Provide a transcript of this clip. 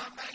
وما